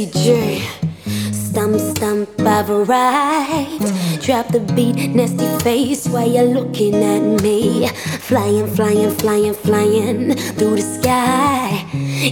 Jessie J. Stump, stump, I've arrived. Drop the beat, nasty face, why you looking at me? Flying, flying, flying, flying through the sky.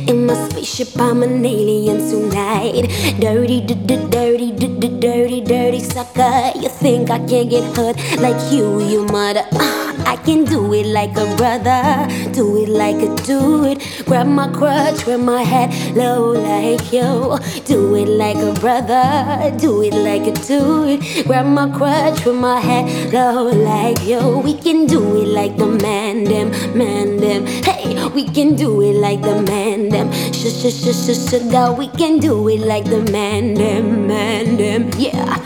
In my spaceship, I'm an alien tonight. Dirty, d -d dirty, d -d dirty, dirty sucker. You think I can't get hurt like you, you mother. Uh. I can do it like a brother, do it like a dude. Grab my crutch, wear my head low like yo. Do it like a brother, do it like a dude. Grab my crutch, wear my head low like yo. We can do it like the man them, man them. Hey, we can do it like the man them. Sh sh sh sh sugar, we can do it like the man them, man them. Yeah,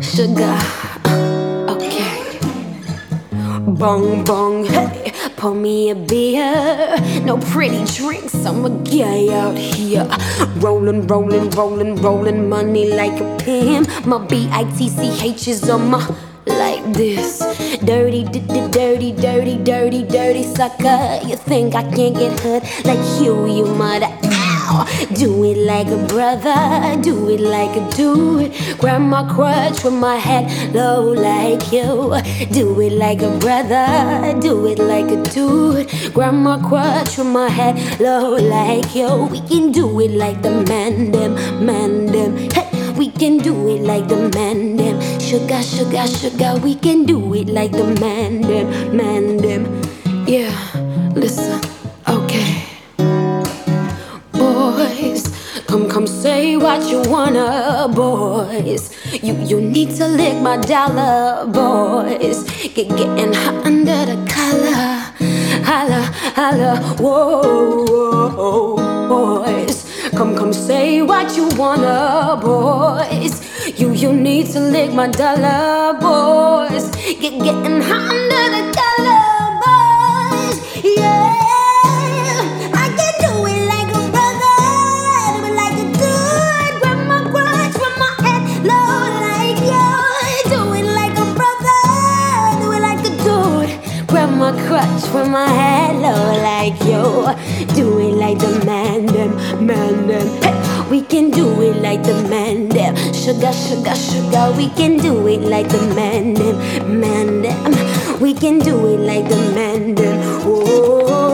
sugar. Bong bong, hey, pour me a beer. No pretty drinks, I'm a guy out here. Rolling, rolling, rolling, rolling money like a pimp. My B I T C H is on my like this. Dirty, dirty, dirty, dirty, dirty sucker. You think I can't get hurt like you, you mother? Ow! Do it like a brother, do it like a dude. Grab my crutch with my head low like you. Do it like a brother, do it like a dude. Grab my crutch with my head low like you. We can do it like the man them, man them. Hey. We can do it like the man them. Sugar, sugar, sugar. We can do it like the man them, man them. Yeah, listen, what you wanna, boys. You, you need to lick my dollar, boys. Get getting hot under the collar. Holla, holla, whoa, whoa, boys. Come, come say what you wanna, boys. You, you need to lick my dollar, boys. Get getting hot under the collar, boys. Yeah, crutch, grab my head low like yo. Do it like the man them, man them. Hey, we can do it like the man them. Sugar, sugar, sugar. We can do it like the man them, man them. We can do it like the man them.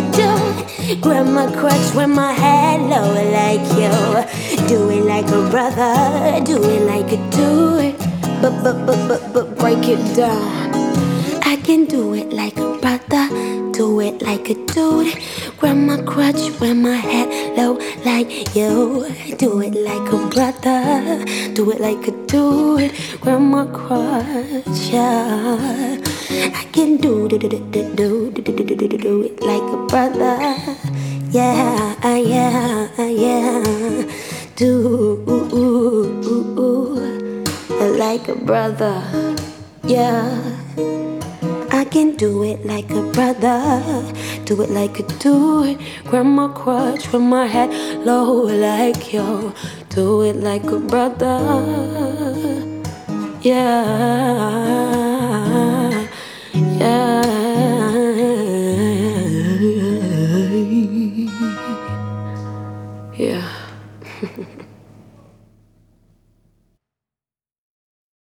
Brother, do. Grab my crutch, wear my head low like you. Do it like a brother, do it like a dude. But but but but but break it down. I can do it like a brother, do it like a dude. Grab my crutch, wear my head low like you. Do it like a brother, do it like a dude. Grab my crutch, yeah. I can do do do do do do do do do do do it like a brother, yeah, yeah, yeah. Do like a brother, yeah. Can do it like a brother, do it like a dude. Grab my crutch with my head low like yo, Do it like a brother, yeah,